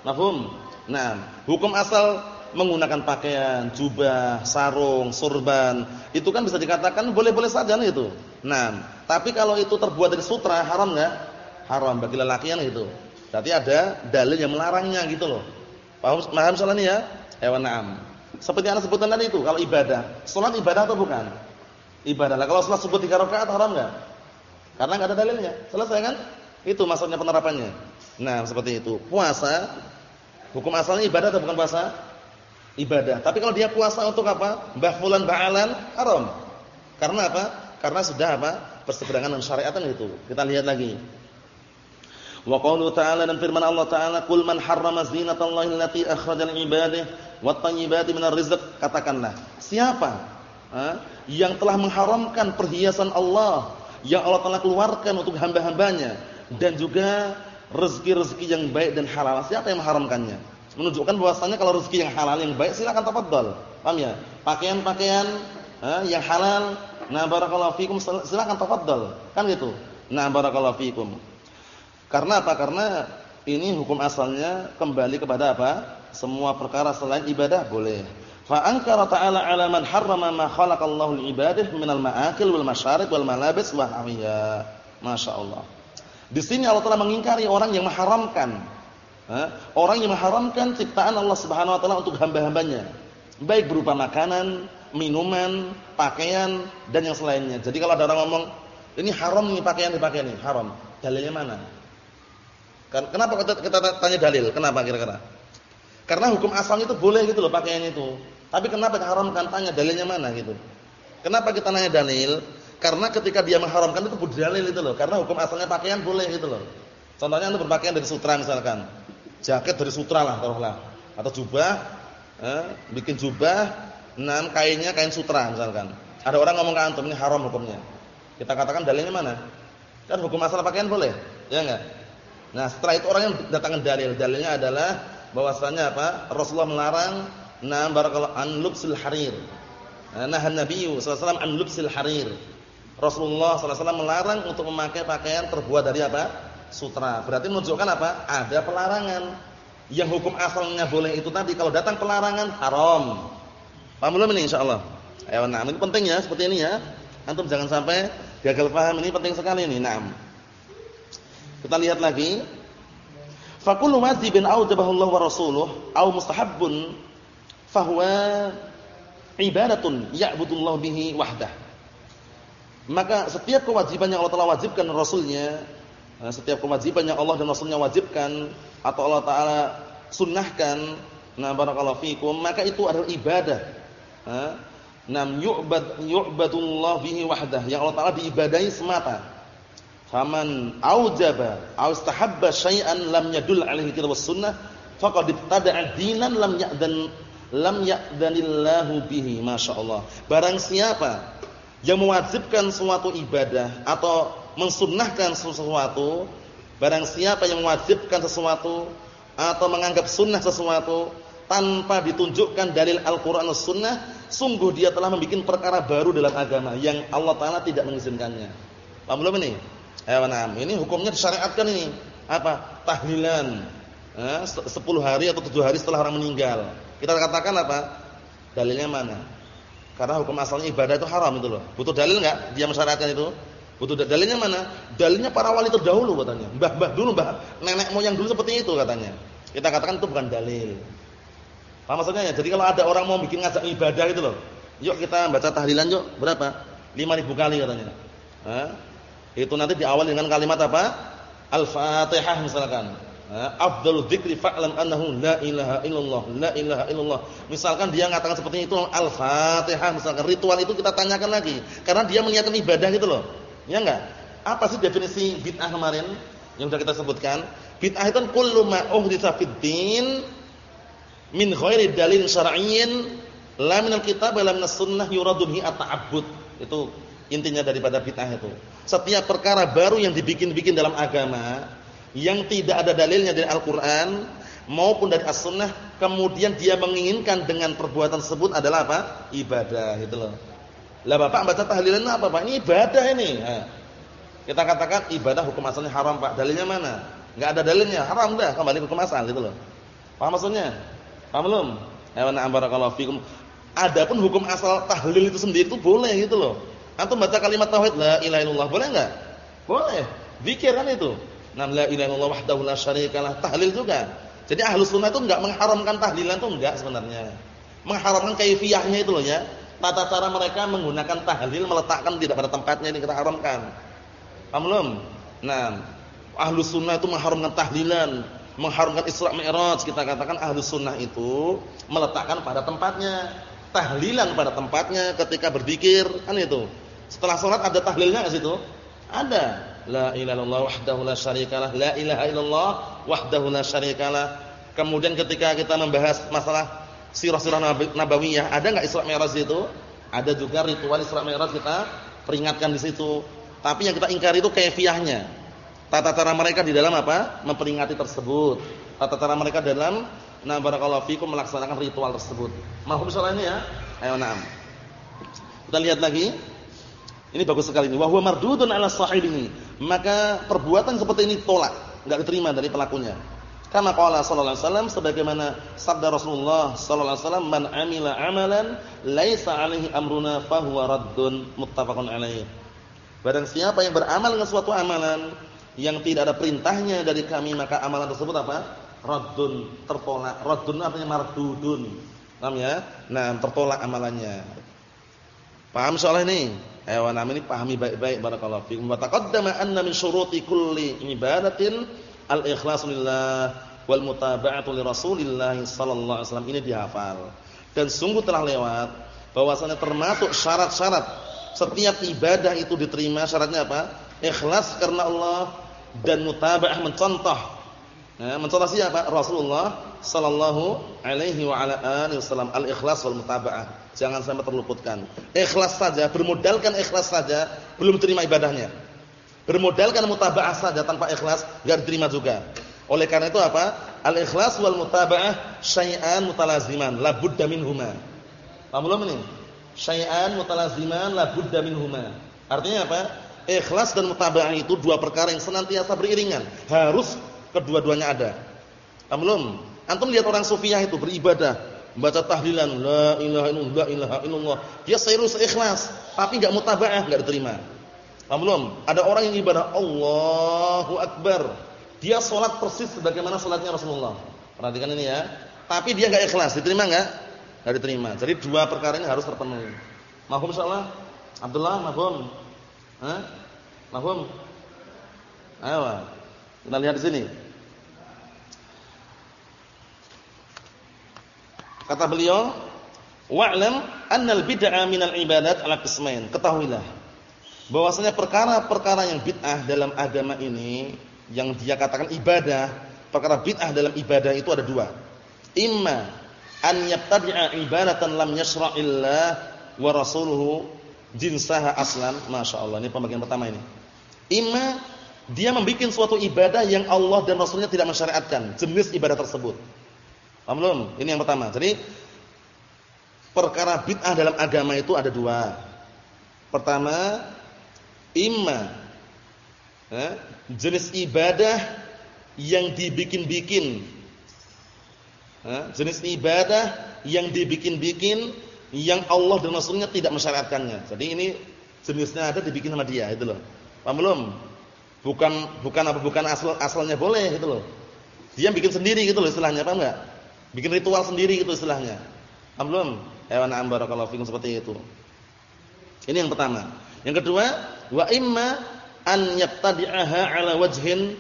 Mahum. Nah, hukum asal menggunakan pakaian, jubah, sarung, surban, itu kan bisa dikatakan boleh-boleh saja nih itu. Nah, tapi kalau itu terbuat dari sutra haram enggak? haram bagi lelaki yang itu. Berarti ada dalil yang melarangnya gitu loh. Paham paham soal ini ya? Hewan na'am. Seperti yang sebutkan tadi itu, kalau ibadah, salat ibadah atau bukan? Ibadah. Lah kalau salat subuh 3 rakaat haram enggak? Karena enggak ada dalilnya. Selesai kan? Itu maksudnya penerapannya. Nah, seperti itu. Puasa hukum asalnya ibadah atau bukan puasa? Ibadah. Tapi kalau dia puasa untuk apa? Mbah fulan ba'alan haram. Karena apa? Karena sudah apa? Perseberangan dengan syariat itu. Kita lihat lagi. Wa qaulu ta'ala dan firman Allah Ta'ala, "Qul man harrama zinatallahi allati akhraja li 'ibadihi wat thayyibati minar rizq." Katakanlah, siapa yang telah mengharamkan perhiasan Allah yang Allah telah keluarkan untuk hamba-hambanya dan juga rezeki-rezeki yang baik dan halal. Siapa yang mengharamkannya? Menunjukkan bahwasanya kalau rezeki yang halal yang baik silakan tafadhal. Paham ya? Pakaian-pakaian yang halal, nah barakallahu fikum silakan tafadhal. Kan gitu. Nah barakallahu fikum. Karena apa? Karena ini hukum asalnya kembali kepada apa? Semua perkara selain ibadah boleh. Fa ankara ta'ala 'ala man harrama ma khalaqallahu li-ibadihi minal ma'akil wal masyarib wal malabis wa hawiya. Masyaallah. Di sini Allah telah mengingkari orang yang mengharamkan orang yang mengharamkan ciptaan Allah Subhanahu wa taala untuk hamba-hambanya. Baik berupa makanan, minuman, pakaian dan yang selainnya. Jadi kalau ada orang ngomong, "Ini haram nih pakaian dipakai nih, haram." Dalilnya mana? Kan kenapa kita, tanya dalil? Kenapa kira-kira? Karena hukum asalnya itu boleh gitu loh pakaiannya itu. Tapi kenapa diharamkan? Tanya dalilnya mana gitu. Kenapa kita nanya dalil? Karena ketika dia mengharamkan itu dalil itu loh. Karena hukum asalnya pakaian boleh gitu loh. Contohnya untuk berpakaian dari sutra misalkan. Jaket dari sutra lah taruhlah. Atau jubah, eh, bikin jubah, enam kainnya kain sutra misalkan. Ada orang ngomong ke antum ini haram hukumnya. Kita katakan dalilnya mana? Kan hukum asal pakaian boleh, ya enggak? Nah, setelah itu orang yang datangkan dalil. Dalilnya adalah bahwasanya apa? Rasulullah melarang na barakallahu an harir. Nah, Nabi sallallahu alaihi wasallam an harir. Rasulullah wasallam melarang untuk memakai pakaian terbuat dari apa? Sutra. Berarti menunjukkan apa? Ada pelarangan. Yang hukum asalnya boleh itu tadi kalau datang pelarangan haram. Paham belum ini insyaallah? Ayo nah, ini penting ya seperti ini ya. Antum jangan sampai gagal paham ini penting sekali ini. Naam. Kita lihat lagi. Fakulu wajibin aujabahu Allah wa rasuluh au mustahabbun fahuwa ibadatun ya'budullah bihi wahdah. Maka setiap kewajiban yang Allah Taala wajibkan Rasulnya, eh, setiap kewajiban yang Allah dan Rasulnya wajibkan atau Allah Taala sunnahkan, nah barakallahu fikum, maka itu adalah ibadah. Eh, nam yu'bad yu'badullah bihi wahdah, yang Allah Taala diibadahi semata. Faman aujaba aw istahabba syai'an lam yadul alaihi kitab sunnah faqad ibtada'a dinan lam ya'dan lam ya'danillahu bihi masyaallah. Barang siapa yang mewajibkan suatu ibadah atau mensunnahkan sesuatu, barang siapa yang mewajibkan sesuatu atau menganggap sunnah sesuatu tanpa ditunjukkan dalil Al-Qur'an dan Sunnah, sungguh dia telah membuat perkara baru dalam agama yang Allah taala tidak mengizinkannya. Paham belum ini? Ini hukumnya disyariatkan ini. Apa? Tahlilan. Eh, 10 hari atau 7 hari setelah orang meninggal. Kita katakan apa? Dalilnya mana? Karena hukum asalnya ibadah itu haram itu loh. Butuh dalil enggak dia masyarakat itu? Butuh dalilnya mana? Dalilnya para wali terdahulu katanya. Mbah-mbah dulu, mbah nenek moyang dulu seperti itu katanya. Kita katakan itu bukan dalil. Apa maksudnya ya? Jadi kalau ada orang mau bikin ngajak ibadah itu loh. Yuk kita baca tahlilan yuk. Berapa? 5000 kali katanya. Hah? Itu nanti diawali dengan kalimat apa? Al-Fatihah misalkan. Afdhalu dzikri fa'lam annahu la ilaha illallah, la ilaha illallah. Misalkan dia mengatakan seperti itu Al-Fatihah misalkan ritual itu kita tanyakan lagi karena dia meniatkan ibadah gitu loh. Ya enggak? Apa sih definisi bid'ah kemarin yang sudah kita sebutkan? Bid'ah itu kan kullu ma uhditsa fid din min ghairi dalil syar'iyyin la min al-kitab la min as-sunnah yuradu bihi at-ta'abbud. Itu intinya daripada bid'ah itu. Setiap perkara baru yang dibikin-bikin dalam agama yang tidak ada dalilnya dari Al-Qur'an maupun dari As-Sunnah, kemudian dia menginginkan dengan perbuatan tersebut adalah apa? ibadah gitu loh. Lah Bapak baca tahlilan apa Pak? Ini ibadah ini. Nah, kita katakan ibadah hukum asalnya haram Pak. Dalilnya mana? Enggak ada dalilnya, haram dah, kembali hukum asal gitu loh. Paham maksudnya? Paham belum? Ayo na'am barakallahu fikum. Adapun hukum asal tahlil itu sendiri itu boleh gitu loh. Antum baca kalimat tauhid la ilaha boleh enggak? Boleh. Zikir kan itu. Nam la ilaha illallah wahdahu la syarikalah. Tahlil juga. Jadi ahlu sunnah itu enggak mengharamkan tahlilan itu enggak sebenarnya. Mengharamkan kaifiyahnya itu loh ya. Tata cara mereka menggunakan tahlil meletakkan tidak pada tempatnya ini kita haramkan. Paham belum? Nah, ahlu sunnah itu mengharamkan tahlilan, mengharamkan Isra Mi'raj. Kita katakan ahlu sunnah itu meletakkan pada tempatnya. Tahlilan pada tempatnya ketika berzikir kan itu. Setelah sholat ada tahlilnya enggak situ? Ada. La ilaha illallah wahdahu la syarikalah. La ilaha illallah wahdahu la syarikalah. Kemudian ketika kita membahas masalah sirah-sirah nabawiyah, ada enggak Isra Mi'raj itu? Ada juga ritual Isra Mi'raj kita peringatkan di situ. Tapi yang kita ingkari itu kaifiahnya. Tata cara mereka di dalam apa? Memperingati tersebut. Tata cara mereka dalam na barakallahu fikum melaksanakan ritual tersebut. Mahum soalnya ya? Ayo na'am. Kita lihat lagi. Ini bagus sekali ini. Wa huwa mardudun 'ala sahibihi. Maka perbuatan seperti ini tolak, enggak diterima dari pelakunya. Karena qala sallallahu alaihi wasallam sebagaimana sabda Rasulullah sallallahu alaihi wasallam, "Man 'amila 'amalan laisa 'alaihi amruna fahuwa raddun." Muttafaqun alaih. Barang siapa yang beramal dengan suatu amalan yang tidak ada perintahnya dari kami, maka amalan tersebut apa? Raddun, tertolak. Raddun artinya mardudun. Paham ya? Nah, tertolak amalannya. Paham soal ini? Ayo nama ini pahami baik-baik barakallahu fikum. Wa taqaddama anna min syuruti kulli ibadatin al-ikhlasu lillah wal mutaba'atu li Rasulillah sallallahu alaihi wasallam. Ini dihafal. Dan sungguh telah lewat bahwasanya termasuk syarat-syarat setiap ibadah itu diterima syaratnya apa? Ikhlas karena Allah dan mutaba'ah mencontoh. Nah, mencontoh siapa? Rasulullah sallallahu alaihi wa ala alihi wasallam. Al-ikhlas wal mutaba'ah. Jangan sampai terluputkan. Ikhlas saja, bermodalkan ikhlas saja, belum terima ibadahnya. Bermodalkan mutaba'ah saja tanpa ikhlas, enggak diterima juga. Oleh karena itu apa? Al-ikhlas wal mutaba'ah syai'an mutalaziman, la budda minhuma. Paham belum ini? Syai'an mutalaziman, la budda minhuma. Artinya apa? Ikhlas dan mutaba'ah itu dua perkara yang senantiasa beriringan. Harus kedua-duanya ada. Paham belum? Antum lihat orang sufiah itu beribadah, baca tahlilan la ilaha illallah la ilaha illallah. Dia serius ikhlas tapi enggak mutabaah enggak diterima. Paham belum? Ada orang yang ibadah Allahu akbar. Dia salat persis sebagaimana salatnya Rasulullah. Perhatikan ini ya. Tapi dia enggak ikhlas diterima enggak enggak diterima. Jadi dua perkara ini harus terpenuhi. Mahum insyaallah? Abdullah mahum Hah? Mahum? Ayo. Kita lihat di sini. Kata beliau, "Wa'lam annal bid'ah minal ibadat ala qismain." Ketahuilah bahwasanya perkara-perkara yang bid'ah dalam agama ini yang dia katakan ibadah, perkara bid'ah dalam ibadah itu ada dua. Imma an yabtadi'a ibadatan lam yashra'illah wa rasuluhu jinsaha aslan. Masya Allah. Ini pembagian pertama ini. Ima dia membuat suatu ibadah yang Allah dan Rasulnya tidak mensyariatkan jenis ibadah tersebut. Paham belum? Ini yang pertama. Jadi perkara bid'ah dalam agama itu ada dua. Pertama, imma eh, jenis ibadah yang dibikin-bikin. Eh, jenis ibadah yang dibikin-bikin yang Allah dan Rasulnya tidak mensyariatkannya. Jadi ini jenisnya ada dibikin sama dia itu loh. Paham belum? Bukan bukan apa bukan asal asalnya boleh gitu loh. Dia bikin sendiri gitu loh istilahnya, paham enggak? Bikin ritual sendiri gitu istilahnya. Paham belum? Hewan barakallahu fikum seperti itu. Ini yang pertama. Yang kedua, wa imma an 'ala wajhin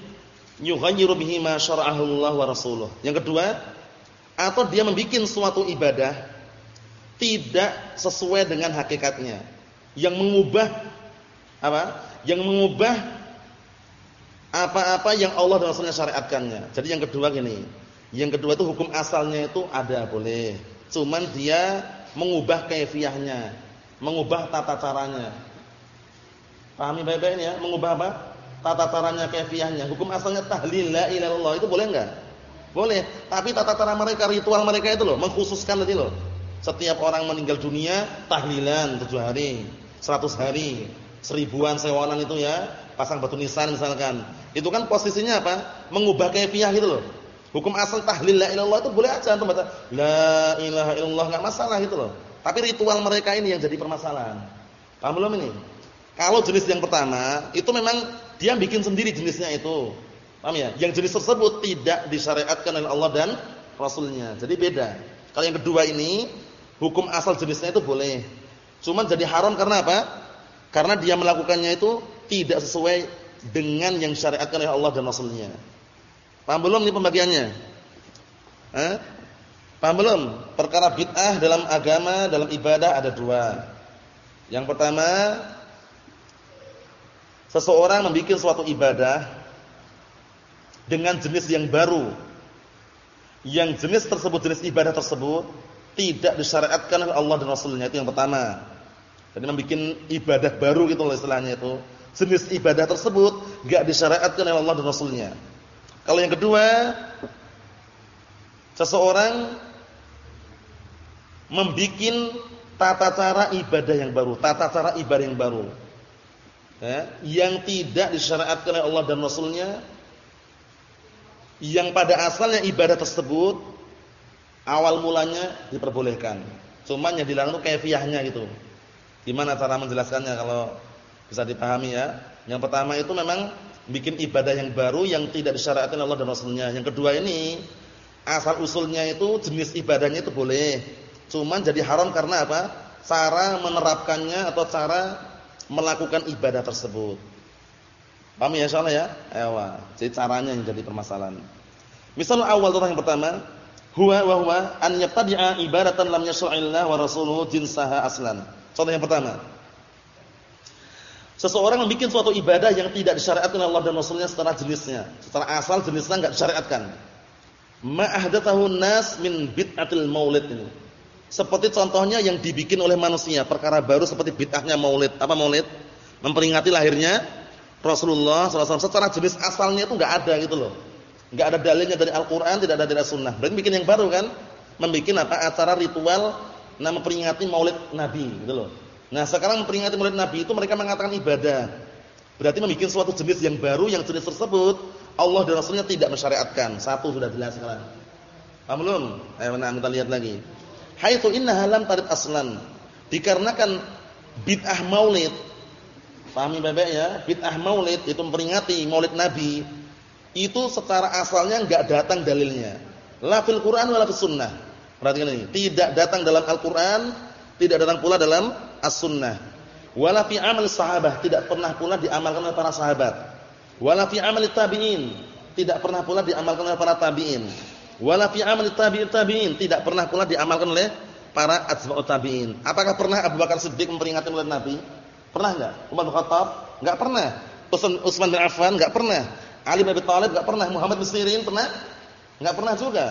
yughayyiru bihi ma syara'ahu Allah wa rasuluh. Yang kedua, atau dia membuat suatu ibadah tidak sesuai dengan hakikatnya yang mengubah apa? Yang mengubah apa-apa yang Allah dan Rasulnya syariatkannya. Jadi yang kedua gini, yang kedua itu hukum asalnya itu ada boleh. Cuman dia mengubah kaifiahnya, mengubah tata caranya. Pahami baik-baik ya, mengubah apa? Tata caranya, kaifiahnya. Hukum asalnya tahlil la ilaha itu boleh enggak? Boleh, tapi tata cara mereka, ritual mereka itu loh, mengkhususkan tadi loh. Setiap orang meninggal dunia tahlilan tujuh hari, seratus hari, seribuan sewanan itu ya, pasang batu nisan misalkan. Itu kan posisinya apa? Mengubah kaifiah gitu loh. Hukum asal tahlil la ilallah itu boleh aja antum baca la ilaha illallah enggak masalah gitu loh. Tapi ritual mereka ini yang jadi permasalahan. Paham belum ini? Kalau jenis yang pertama, itu memang dia bikin sendiri jenisnya itu. Paham ya? Yang jenis tersebut tidak disyariatkan oleh Allah dan Rasulnya. Jadi beda. Kalau yang kedua ini hukum asal jenisnya itu boleh. Cuman jadi haram karena apa? Karena dia melakukannya itu tidak sesuai dengan yang syariatkan oleh Allah dan Rasulnya. Paham belum nih pembagiannya? Eh? Paham belum? Perkara bid'ah dalam agama, dalam ibadah ada dua. Yang pertama, seseorang membuat suatu ibadah dengan jenis yang baru. Yang jenis tersebut, jenis ibadah tersebut tidak disyariatkan oleh Allah dan Rasulnya itu yang pertama. Jadi membuat ibadah baru gitu loh istilahnya itu. Jenis ibadah tersebut enggak disyariatkan oleh Allah dan Rasulnya. Kalau yang kedua, seseorang membuat tata cara ibadah yang baru, tata cara ibadah yang baru. Ya, yang tidak disyariatkan oleh Allah dan Rasulnya yang pada asalnya ibadah tersebut awal mulanya diperbolehkan. Cuman yang dilarang itu kaifiahnya gitu. Gimana cara menjelaskannya kalau bisa dipahami ya? Yang pertama itu memang bikin ibadah yang baru yang tidak disyariatkan Allah dan Rasulnya. Yang kedua ini asal usulnya itu jenis ibadahnya itu boleh. Cuman jadi haram karena apa? Cara menerapkannya atau cara melakukan ibadah tersebut. Paham ya insyaallah ya? Ewa. Jadi caranya yang jadi permasalahan. Misal awal contoh yang pertama, huwa wa huwa an yabtadi'a ibadatan lam yashra'illah wa rasuluhu jinsaha aslan. Contoh yang pertama. Seseorang membuat suatu ibadah yang tidak disyariatkan Allah dan Rasulnya secara jenisnya, secara asal jenisnya enggak disyariatkan. Ma ahdatsahu nas min bid'atil maulid ini. Seperti contohnya yang dibikin oleh manusia, perkara baru seperti bid'ahnya maulid. Apa maulid? Memperingati lahirnya Rasulullah SAW secara jenis asalnya itu enggak ada gitu loh. Enggak ada dalilnya dari Al-Qur'an, tidak ada dari Sunnah. Berarti bikin yang baru kan? Membikin apa? Acara ritual nama memperingati Maulid Nabi gitu loh. Nah, sekarang memperingati Maulid Nabi itu mereka mengatakan ibadah. Berarti membuat suatu jenis yang baru yang jenis tersebut Allah dan Rasulnya tidak mensyariatkan. Satu sudah jelas sekarang. Paham? Ayo nah, kita lihat lagi. Haitsu innaha lam tarid aslan. Dikarenakan bid'ah Maulid Pahami Bapak ya? Bid'ah Maulid itu memperingati Maulid Nabi itu secara asalnya enggak datang dalilnya. La fil Quran wala sunnah. Perhatikan ini, tidak datang dalam Al-Qur'an, tidak datang pula dalam As-Sunnah. Wala amal sahabah, tidak pernah pula diamalkan oleh para sahabat. Wala fi amal tabi'in, tidak pernah pula diamalkan oleh para tabi'in. Wala fi amal tabi'in tabi'in, tidak pernah pula diamalkan oleh para atba'ut tabi'in. Apakah pernah Abu Bakar Siddiq memperingatkan oleh Nabi? Pernah enggak? Umar bin Khattab? Enggak pernah. Utsman bin Affan enggak pernah. Ali bin Abi Thalib enggak pernah. Muhammad bin Sirin pernah? Enggak pernah juga.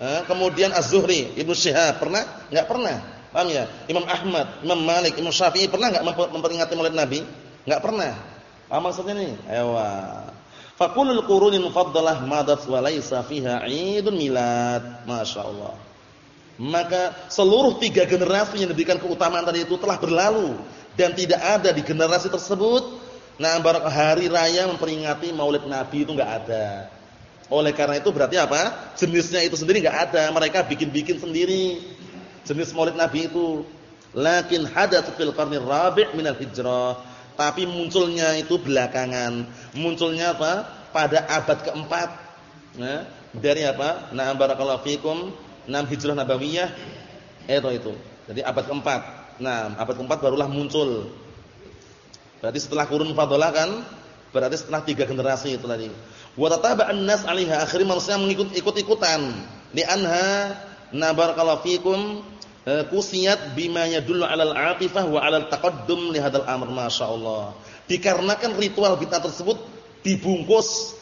Eh, kemudian Az-Zuhri, Ibnu Syihab pernah? Enggak pernah. Paham ya? Imam Ahmad, Imam Malik, Imam Syafi'i pernah enggak memperingati Maulid Nabi? Enggak pernah. Apa maksudnya nih? Ayo. Faqulul qurunil mufaddalah madat wa laisa fiha 'idun milad. Masyaallah. Maka seluruh tiga generasi yang diberikan keutamaan tadi itu telah berlalu dan tidak ada di generasi tersebut nah barak hari raya memperingati Maulid Nabi itu enggak ada. Oleh karena itu berarti apa? Jenisnya itu sendiri enggak ada, mereka bikin-bikin sendiri. Jenis Maulid Nabi itu. Lakin hadatsu fil qarnir rabi' minal hijrah. Tapi munculnya itu belakangan. Munculnya apa? Pada abad keempat. Nah, dari apa? Nah, barakallahu fikum, enam hijrah nabawiyah. Itu itu. Jadi abad keempat. Nah, abad keempat barulah muncul. Berarti setelah kurun fadalah kan? Berarti setelah tiga generasi itu tadi. Wa tataba'an nas 'alaiha akhirnya manusia mengikut ikut-ikutan. Li anha nabarakallahu fikum e, kusiyat bima yadullu 'alal 'atifah wa 'alal taqaddum li hadzal amr masyaallah. Dikarenakan ritual bid'ah tersebut dibungkus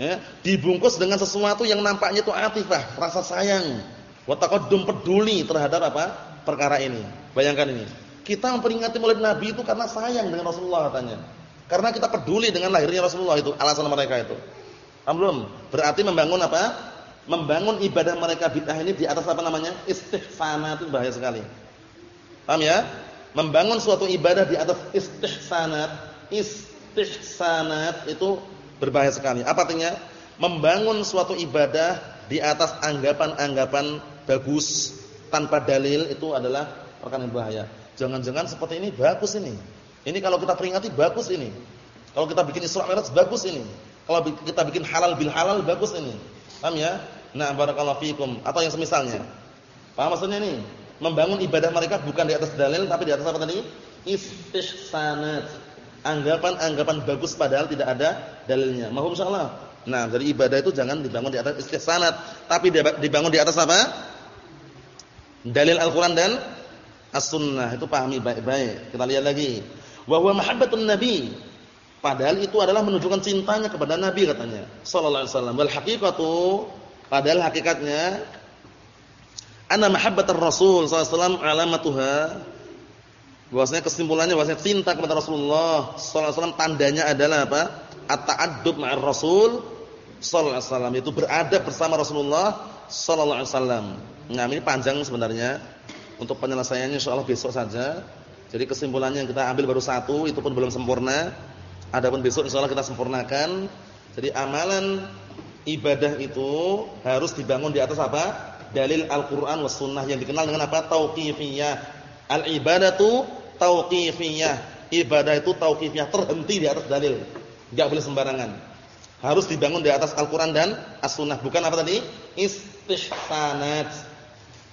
ya, dibungkus dengan sesuatu yang nampaknya itu atifah, rasa sayang, wa taqaddum peduli terhadap apa? perkara ini. Bayangkan ini. Kita memperingati Maulid Nabi itu karena sayang dengan Rasulullah katanya. Karena kita peduli dengan lahirnya Rasulullah itu, alasan mereka itu. Paham Berarti membangun apa? Membangun ibadah mereka bid'ah ini di atas apa namanya? Istihsanat itu bahaya sekali. Paham ya? Membangun suatu ibadah di atas istihsanat, istihsanat itu berbahaya sekali. Apa artinya? Membangun suatu ibadah di atas anggapan-anggapan bagus tanpa dalil itu adalah perkara yang bahaya. Jangan-jangan seperti ini bagus ini. Ini kalau kita peringati bagus ini. Kalau kita bikin Isra Mi'raj bagus ini. Kalau kita bikin halal bil halal bagus ini. Paham ya? Nah, barakallahu fikum atau yang semisalnya. Paham maksudnya ini? Membangun ibadah mereka bukan di atas dalil tapi di atas apa tadi? Istihsanat. Anggapan-anggapan bagus padahal tidak ada dalilnya. Mahum insyaallah. Nah, dari ibadah itu jangan dibangun di atas istihsanat, tapi dibangun di atas apa? Dalil Al-Qur'an dan As-Sunnah. Itu pahami baik-baik. Kita lihat lagi. Wa huwa mahabbatun nabi. Padahal itu adalah menunjukkan cintanya kepada Nabi katanya. Sallallahu alaihi wasallam. Wal haqiqatu padahal hakikatnya anna mahabbatar Rasul sallallahu alaihi wasallam alamatuha bahwasanya kesimpulannya bahwasanya cinta kepada Rasulullah sallallahu alaihi wasallam tandanya adalah apa? At-ta'addub ma'ar Rasul sallallahu alaihi wasallam itu beradab bersama Rasulullah sallallahu alaihi wasallam. Nah, ini panjang sebenarnya. Untuk penyelesaiannya insyaallah besok saja. Jadi kesimpulannya yang kita ambil baru satu, itu pun belum sempurna. Adapun besok insyaallah kita sempurnakan. Jadi amalan ibadah itu harus dibangun di atas apa? Dalil Al-Qur'an was sunnah yang dikenal dengan apa? Tauqifiyah. Al-ibadatu tauqifiyah. Ibadah itu tauqifiyah, terhenti di atas dalil. Enggak boleh sembarangan. Harus dibangun di atas Al-Qur'an dan As-Sunnah. Bukan apa tadi? Istihsanat.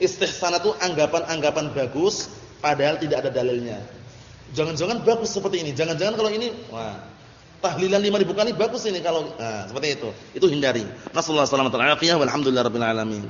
Istihsanat itu anggapan-anggapan bagus padahal tidak ada dalilnya. Jangan-jangan bagus seperti ini. Jangan-jangan kalau ini, wah, tahlilan 5000 kali bagus ini kalau nah, seperti itu. Itu hindari. Nasallahu alaihi wasallam wa alhamdulillah rabbil alamin.